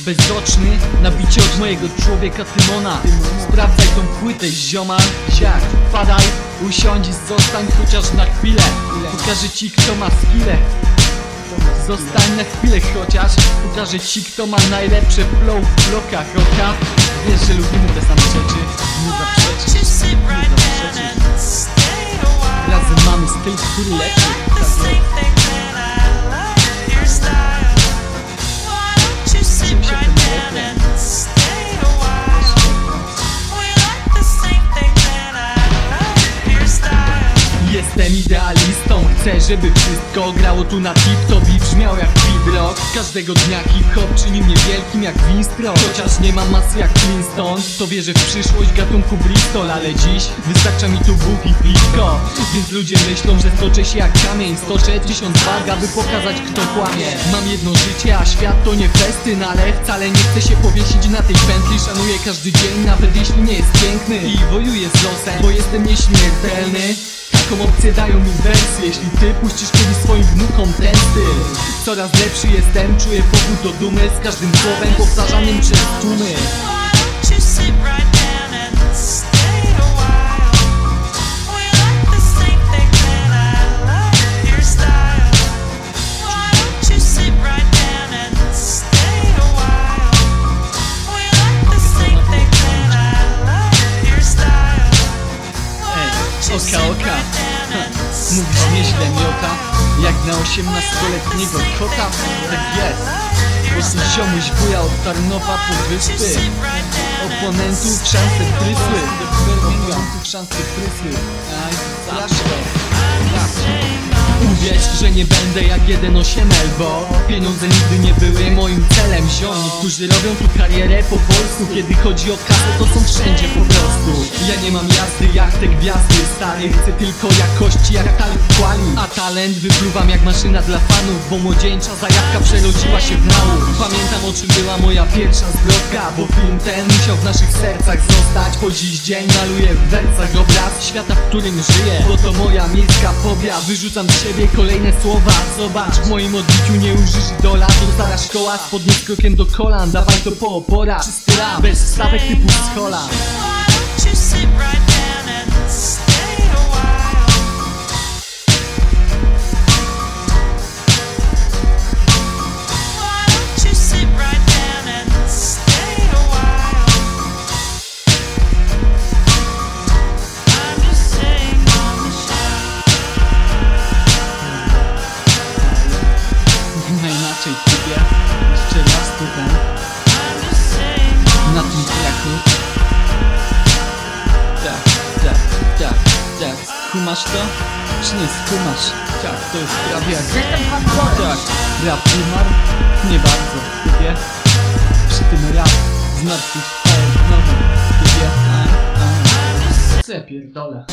Bezoczny, nabicie od mojego człowieka Tymona. Sprawdzaj tą płytę zioma Ziak, wpadaj, usiądź, zostań chociaż na chwilę. Pokażę ci kto ma skille. Zostań na chwilę chociaż. Pokażę ci kto ma najlepsze flow w blokach rocka Wiesz, że lubimy te same rzeczy. Nie zaprzeczysz, nie zaprzeczysz Razem mamy styl, który leczy Tak idealistą, chcę, żeby wszystko grało tu na tip-top i brzmiało jak beat Każdego dnia hip-hop czyni mnie wielkim jak Winstro. Chociaż nie mam masy jak Flintstone To wierzę w przyszłość gatunku Bristol Ale dziś wystarcza mi tu Bóg i piwko. Więc ludzie myślą, że stoczę się jak kamień. Stoczę tysiąc wag, aby pokazać kto kłamie. Mam jedno życie, a świat to nie festyn. Ale wcale nie chcę się powiesić na tej pętli. Szanuję każdy dzień, nawet jeśli nie jest piękny. I wojuję z losem, bo jestem nieśmiertelny Taką opcję dają mi wersy Jeśli ty puścisz kiedyś swoim wnukom ten styl. Coraz lepszy jestem, czuję powód do dumy Z każdym słowem powtarzanym przez tłumy oka oka. Mówisz nieźle miota Jak na 18-letniego kota. Tak jest. Bo ty ziomuś wuja od Tarnowa po wyspy. Oponentów szanse prysły Oponentów szanse prysły Aj, Uwierz, że nie będę jak 1.8 bo Pieniądze nigdy nie były moim celem. Ziom, którzy robią tu karierę po polsku. Kiedy chodzi o kasę to są wszędzie po prostu. Ja nie mam jazdy jak te gwiazdy stary Chcę tylko jakości jak talent kwali A talent wypluwam jak maszyna dla fanów Bo młodzieńcza zajawka przerodziła się w nauk Pamiętam o czym była moja pierwsza zwrotka Bo film ten musiał w naszych sercach zostać. Po dziś dzień maluję w wersach obraz Świata, w którym żyję. Bo to moja miejska fobia. Wyrzucam z siebie kolejne słowa. Zobacz, w moim odbiciu nie użysz idola To stara szkoła, spodnie z krokiem do kolan. Dawaj to po opora, czysty rap Bez stawek typu schola. No Kumasz to? Czy nie skumasz? Tak, to jest prawie jak Tak, rap umarł? Nie bardzo, kupię Przy tym rap zmartwychwstał znowu Kupię, a, a Co ja pierdolę